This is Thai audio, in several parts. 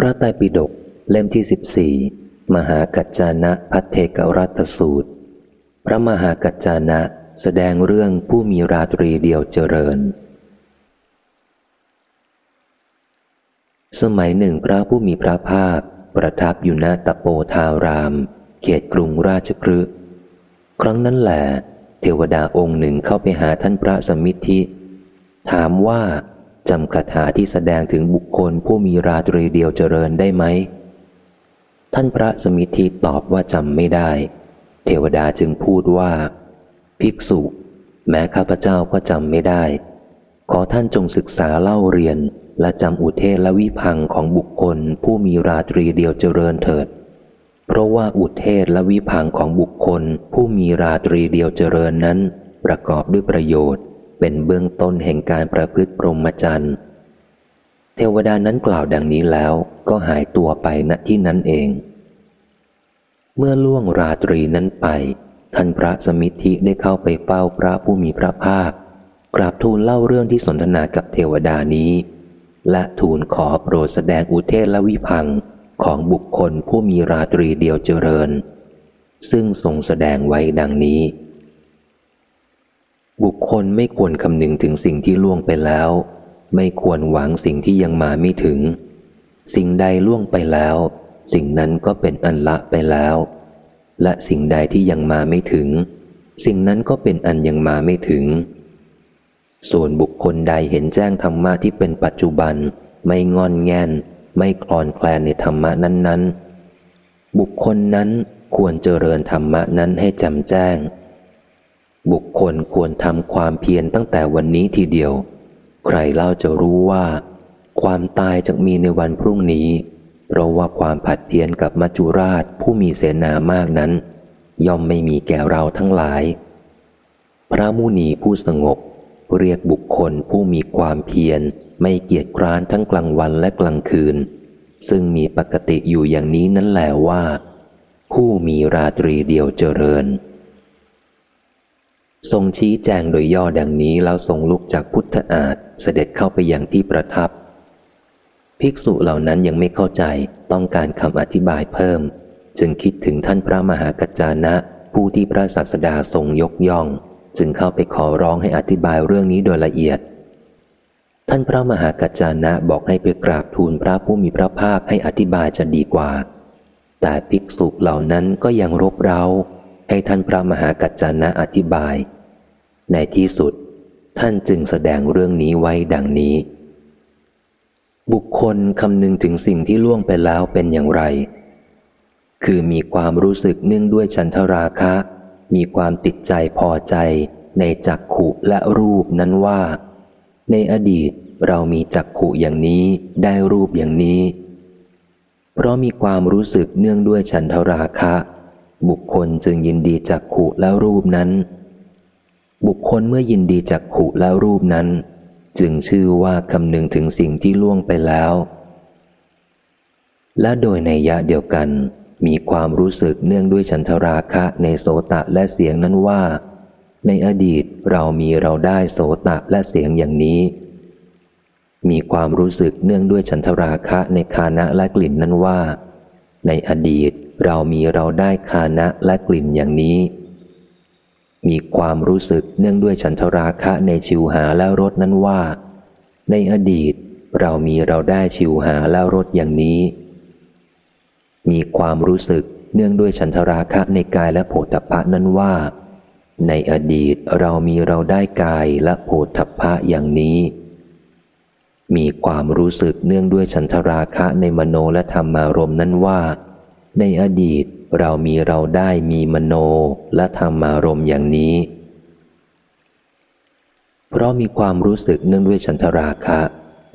พระไตรปิฎกเล่มที่สิบสี่มหากัจจานะพัทเทกรัตสูตร พระมหากัจจานะแสดงเรื่องผู้มีราตรีเดียวเจริญ สมัยหนึ่งพระผู้มีพระภาค ประทับอยู่ณตะโปธาราม เขตกรุงราชครืครั้งนั้นแหละเทวดาองค์หนึ่งเข้าไปหาท่านพระสมิทธิ ถามว่า จำคาถาที่แสดงถึงบุคคลผู้มีราตรีเดียวเจริญได้ไหม ท่านพระสมิทธิตอบว่าจำไม่ได้ เทวดาจึงพูดว่า ภิกษุ แม้ข้าพเจ้าก็จำไม่ได้ ขอท่านจงศึกษาเล่าเรียนและจำอุเทศและวิพังของบุคคล ผู้มีราตรีเดียวเจริญเถิด เพราะว่าอุเทศและวิพังของบุคคล ผู้มีราตรีเดียวเจริญนั้น ประกอบด้วยประโยชน์ เป็นเบื้องต้นแห่งการประพฤติปรมจรรย์ เทวดานั้นกล่าวดังนี้แล้วก็หายตัวไปณที่นั้นเอง เมื่อล่วงราตรีนั้นไป ท่านพระสมิทธิได้เข้าไปเฝ้าพระผู้มีพระภาค กราบทูลเล่าเรื่องที่สนทนากับเทวดานี้ และทูลขอโปรดแสดงอุเทศและวิพังของบุคคลผู้มีราตรีเดียวเจริญ ซึ่งทรงแสดงไว้ดังนี้ บุคคลไม่ควรคำนึงถึงสิ่งที่ล่วงไปแล้ว ไม่ควรหวังสิ่งที่ยังมาไม่ถึง สิ่งใดล่วงไปแล้ว สิ่งนั้นก็เป็นอันละไปแล้ว และสิ่งใดที่ยังมาไม่ถึง สิ่งนั้นก็เป็นอันยังมาไม่ถึง ส่วนบุคคลใดเห็นแจ้งธรรมะที่เป็นปัจจุบัน ไม่งอนแงน ไม่คลอนแคลนในธรรมะนั้น ๆ บุคคลนั้นควรเจริญธรรมะนั้นให้จ่มแจ้ง บุคคลควรทำความเพียรตั้งแต่วันนี้ทีเดียว ใครเล่าจะรู้ว่า ความตายจะมีในวันพรุ่งนี้ เพราะว่าความผัดเพียรกับมัจจุราชผู้มีเสนามากนั้น ย่อมไม่มีแก่เราทั้งหลาย พระมุนีผู้สงบ เรียกบุคคลผู้มีความเพียรไม่เกียจคร้านทั้งกลางวันและกลางคืน ซึ่งมีปกติอยู่อย่างนี้นั่นแหละว่า ผู้มีราตรีเดียวเจริญ ทรงชี้แจงโดยย่อดังนี้แล้วทรงลุกจากพุทธอาฏเสด็จเข้าไปอย่างที่ประทับ ภิกษุเหล่านั้นยังไม่เข้าใจต้องการคำอธิบายเพิ่ม จึงคิดถึงท่านพระมหากัจจานะ ผู้ที่พระศาสดาทรงยกย่อง จึงเข้าไปขอร้องให้อธิบายเรื่องนี้โดยละเอียด ท่านพระมหากัจจานะบอกให้ไปกราบทูลพระผู้มีพระภาคให้อธิบายจะดีกว่า แต่ภิกษุเหล่านั้นก็ยังรบเร้า ให้ท่านพระมหากัจจานะอธิบาย ในที่สุดท่านจึงแสดงเรื่องนี้ไว้ดังนี้ บุคคลคำนึงถึงสิ่งที่ล่วงไปแล้วเป็นอย่างไร คือมีความรู้สึกเนื่องด้วยฉันทราคะ มีความติดใจพอใจในจักขุและรูปนั้นว่า ในอดีตเรามีจักขุอย่างนี้ได้รูปอย่างนี้ เพราะมีความรู้สึกเนื่องด้วยฉันทราคะ บุคคลจึงยินดีจากขุแล้วรูปนั้น บุคคลเมื่อยินดีจากขุแล้วรูปนั้น จึงชื่อว่าคำนึงถึงสิ่งที่ล่วงไปแล้ว และโดยในยะเดียวกัน มีความรู้สึกเนื่องด้วยฉันทราคะในโสตะและเสียงนั้นว่า ในอดีตเรามีเราได้โสตะและเสียงอย่างนี้ มีความรู้สึกเนื่องด้วยฉันทราคะในคานะและกลิ่นนั้นว่า ในอดีต เรามีเราได้คานะและกลิ่นอย่างนี้ มีความรู้สึกเนื่องด้วยฉันทราคะในชิวหาและรสนั้นว่า ในอดีตเรามีเราได้ชิวหาและรสอย่างนี้ มีความรู้สึกเนื่องด้วยฉันทราคะในกายและโผฏฐะนั้นว่า ในอดีตเรามีเราได้กายและโผฏฐะอย่างนี้ มีความรู้สึกเนื่องด้วยฉันทราคะในมโนและธรรมารมนั้นว่า ในอดีตเรามีเราได้มีมโนและธรรมารมอย่างนี้ เพราะมีความรู้สึกเนื่องด้วยฉันทราคะ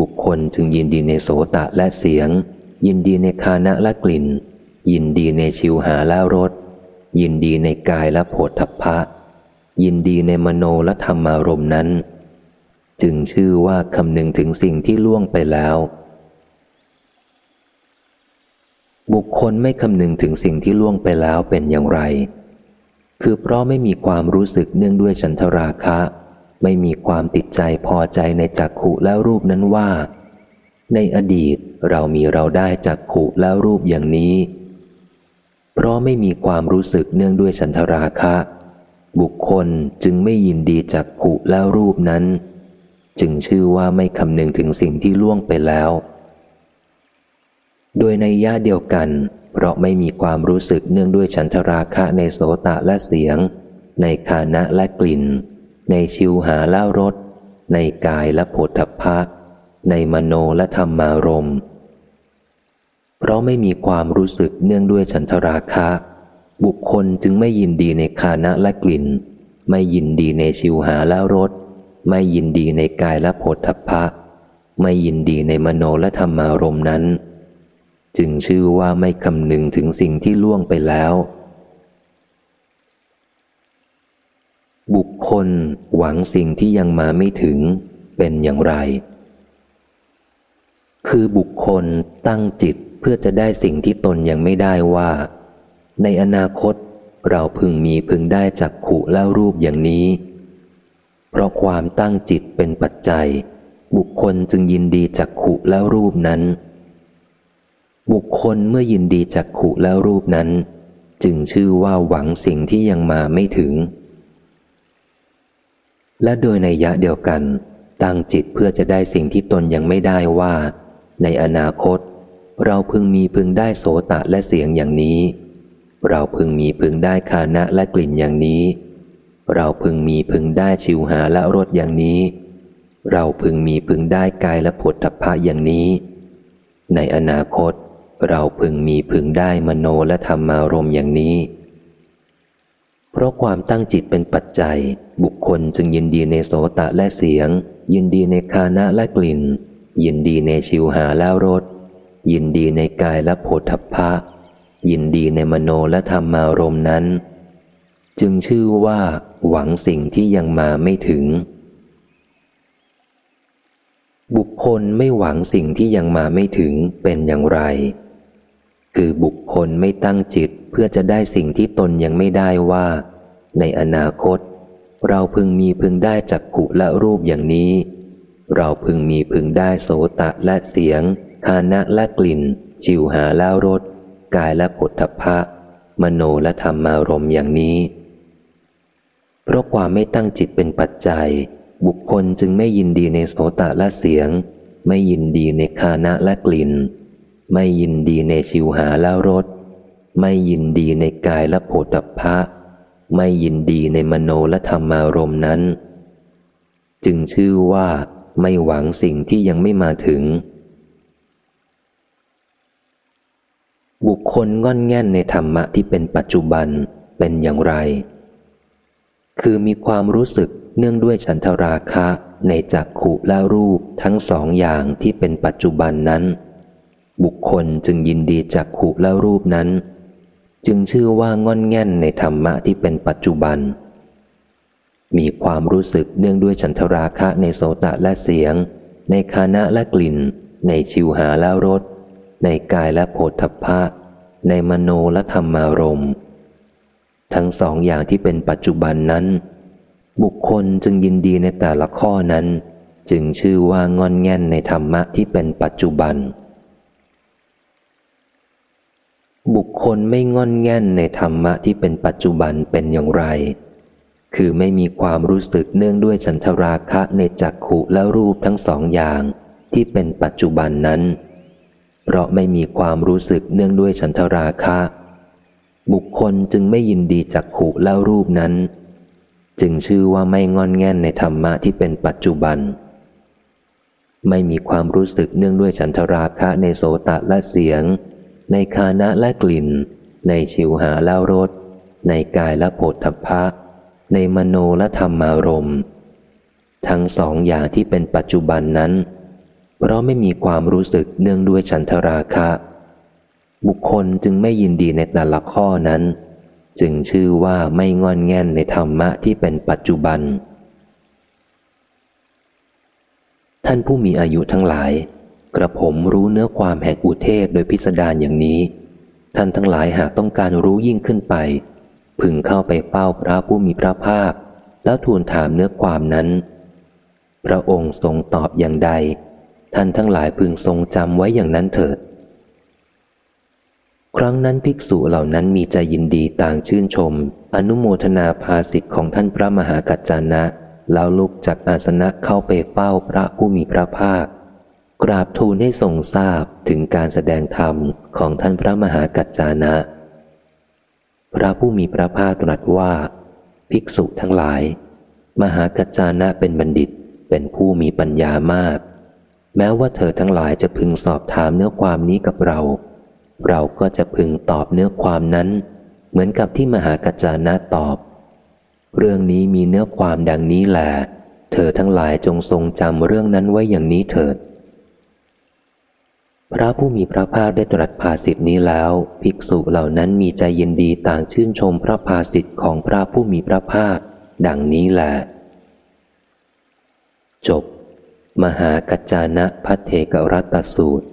บุคคลจึงยินดีในโสตะและเสียง ยินดีในคานะและกลิ่น ยินดีในชิวหาและรส ยินดีในกายและโผฏฐพพะยินดีในมโนและธรรมารมนั้น จึงชื่อว่าคำนึงถึงสิ่งที่ล่วงไปแล้ว บุคคลไม่คำนึงถึงสิ่งที่ล่วงไปแล้วเป็นอย่างไร คือเพราะไม่มีความรู้สึกเนื่องด้วยฉันทราคะ ไม่มีความติดใจพอใจในจักขุและรูปนั้นว่า ในอดีตเรามีเราได้จากขุแล้วรูปอย่างนี้ เพราะไม่มีความรู้สึกเนื่องด้วยฉันทราคะ บุคคลจึงไม่ยินดีจากขุแล้วรูปนั้น จึงชื่อว่าไม่คำนึงถึงสิ่งที่ล่วงไปแล้ว โดยในย่าเดียวกัน เพราะไม่มีความรู้สึกเนื่องด้วยฉันทราคะในโสตะและเสียง ในคานะและกลิ่น ในชิวหาเล่ารส ในกายและโผฏฐะในมโนและธรรมารมเพราะไม่มีความรู้สึกเนื่องด้วยฉันทราคะ บุคคลจึงไม่ยินดีในคานะและกลิ่น ไม่ยินดีในชิวหาและรส ไม่ยินดีในกายและโผฏฐะไม่ยินดีในมโนและธรรมารมนั้น จึงชื่อว่าไม่คำนึงถึงสิ่งที่ล่วงไปแล้ว บุคคลหวังสิ่งที่ยังมาไม่ถึงเป็นอย่างไร คือบุคคลตั้งจิตเพื่อจะได้สิ่งที่ตนยังไม่ได้ว่า ในอนาคตเราพึงมีพึงได้จากขุแล้วรูปอย่างนี้ เพราะความตั้งจิตเป็นปัจจัย บุคคลจึงยินดีจากขุแล้วรูปนั้น บุคคลเมื่อยินดีจากขุแล้วรูปนั้น จึงชื่อว่าหวังสิ่งที่ยังมาไม่ถึง และโดยในยะเดียวกัน ตั้งจิตเพื่อจะได้สิ่งที่ตนยังไม่ได้ว่า ในอนาคต เราพึงมีพึงได้โสตะและเสียงอย่างนี้ เราพึงมีพึงได้คานะและกลิ่นอย่างนี้ เราพึงมีพึงได้ชิวหาและรสอย่างนี้ เราพึงมีพึงได้กายและผลทพะอย่างนี้ ในอนาคต เราพึงมีพึงได้มโนและธรรมารมอย่างนี้ เพราะความตั้งจิตเป็นปัจจัย บุคคลจึงยินดีในโสตะและเสียง ยินดีในคานะและกลิ่น ยินดีในชิวหาแล้วรสยินดีในกายและโผฏฐะยินดีในมโนและธรรมารมนั้น จึงชื่อว่าหวังสิ่งที่ยังมาไม่ถึง บุคคลไม่หวังสิ่งที่ยังมาไม่ถึงเป็นอย่างไร คือบุคคลไม่ตั้งจิตเพื่อจะได้สิ่งที่ตนยังไม่ได้ว่า ในอนาคต เราพึงมีพึงได้จากกุและรูปอย่างนี้ เราพึงมีพึงได้โสตะและเสียง คานะและกลิ่น ชิวหาแล้วรสกายและผลทพะ มโนและธรรมารมอย่างนี้ เพราะความไม่ตั้งจิตเป็นปัจจัย บุคคลจึงไม่ยินดีในโสตะและเสียง ไม่ยินดีในคานะและกลิ่น ไม่ยินดีในชิวหาแล้วรส ไม่ยินดีในกายและโผฏฐะไม่ยินดีในมโนและธรรมารมนั้น จึงชื่อว่าไม่หวังสิ่งที่ยังไม่มาถึง บุคคลง่อนแง่นในธรรมะที่เป็นปัจจุบันเป็นอย่างไร คือมีความรู้สึกเนื่องด้วยฉันทราคะในจักขุและรูปทั้งสองอย่างที่เป็นปัจจุบันนั้น บุคคลจึงยินดีจักขุและรูปนั้น จึงชื่อว่าง่อนแง่นในธรรมะที่เป็นปัจจุบัน มีความรู้สึกเนื่องด้วยฉันทราคะในโสตะและเสียง ในคานะและกลิ่น ในชิวหาและรส ในกายและโผฏฐพะ ในมโนและธรรมารมณ์ทั้งสองอย่างที่เป็นปัจจุบันนั้น บุคคลจึงยินดีในแต่ละข้อนั้น จึงชื่อว่างอนแง่นในธรรมะที่เป็นปัจจุบัน บุคคลไม่งอนแง่นในธรรมะที่เป็นปัจจุบันเป็นอย่างไร คือไม่มีความรู้สึกเนื่องด้วยฉันทราคะในจักขุและรูปทั้งสองอย่างที่เป็นปัจจุบันนั้น เพราะไม่มีความรู้สึกเนื่องด้วยฉันทราคะ บุคคลจึงไม่ยินดีจักขุและรูปนั้น จึงชื่อว่าไม่งอนแง่นในธรรมะที่เป็นปัจจุบัน ไม่มีความรู้สึกเนื่องด้วยฉันทราคะในโสตะและเสียง ในคานะและกลิ่น ในชิวหาแล้วรส ในกายและโผฏฐัพพะ ในมโนและธรรมารมณ์ทั้งสองอย่างที่เป็นปัจจุบันนั้น เพราะไม่มีความรู้สึกเนื่องด้วยฉันทราคะ บุคคลจึงไม่ยินดีในแต่ละข้อนั้น จึงชื่อว่าไม่งอนแง่นในธรรมะที่เป็นปัจจุบัน ท่านผู้มีอายุทั้งหลาย กระผมรู้เนื้อความแห่งอุเทศโดยพิสดารอย่างนี้ ท่านทั้งหลายหากต้องการรู้ยิ่งขึ้นไป พึงเข้าไปเฝ้าพระผู้มีพระภาค แล้วทูลถามเนื้อความนั้น พระองค์ทรงตอบอย่างใด ท่านทั้งหลายพึงทรงจำไว้อย่างนั้นเถิด ครั้งนั้นภิกษุเหล่านั้นมีใจยินดีต่างชื่นชม อนุโมทนาภาสิทธิ์ของท่านพระมหากัจจานะแล้วลุกจากอาสนะเข้าไปเฝ้าพระผู้มีพระภาค กราบทูลให้ทรงทราบถึงการแสดงธรรมของท่านพระมหากัจจานะ พระผู้มีพระภาคตรัสว่า ภิกษุทั้งหลาย มหากัจจานะเป็นบัณฑิตเป็นผู้มีปัญญามาก แม้ว่าเธอทั้งหลายจะพึงสอบถามเนื้อความนี้กับเรา เราก็จะพึงตอบเนื้อความนั้น เหมือนกับที่มหากัจจานะตอบ เรื่องนี้มีเนื้อความดังนี้แหละเธอทั้งหลายจงทรงจำเรื่องนั้นไว้อย่างนี้เถิด พระผู้มีพระภาคได้ตรัสภาสิทธินี้แล้ว ภิกษุเหล่านั้นมีใจยินดีต่างชื่นชมพระภาสิทธิ์ของพระผู้มีพระภาค ดังนี้แหละจบ มหากัจจานะพัทเทกรัตสูตร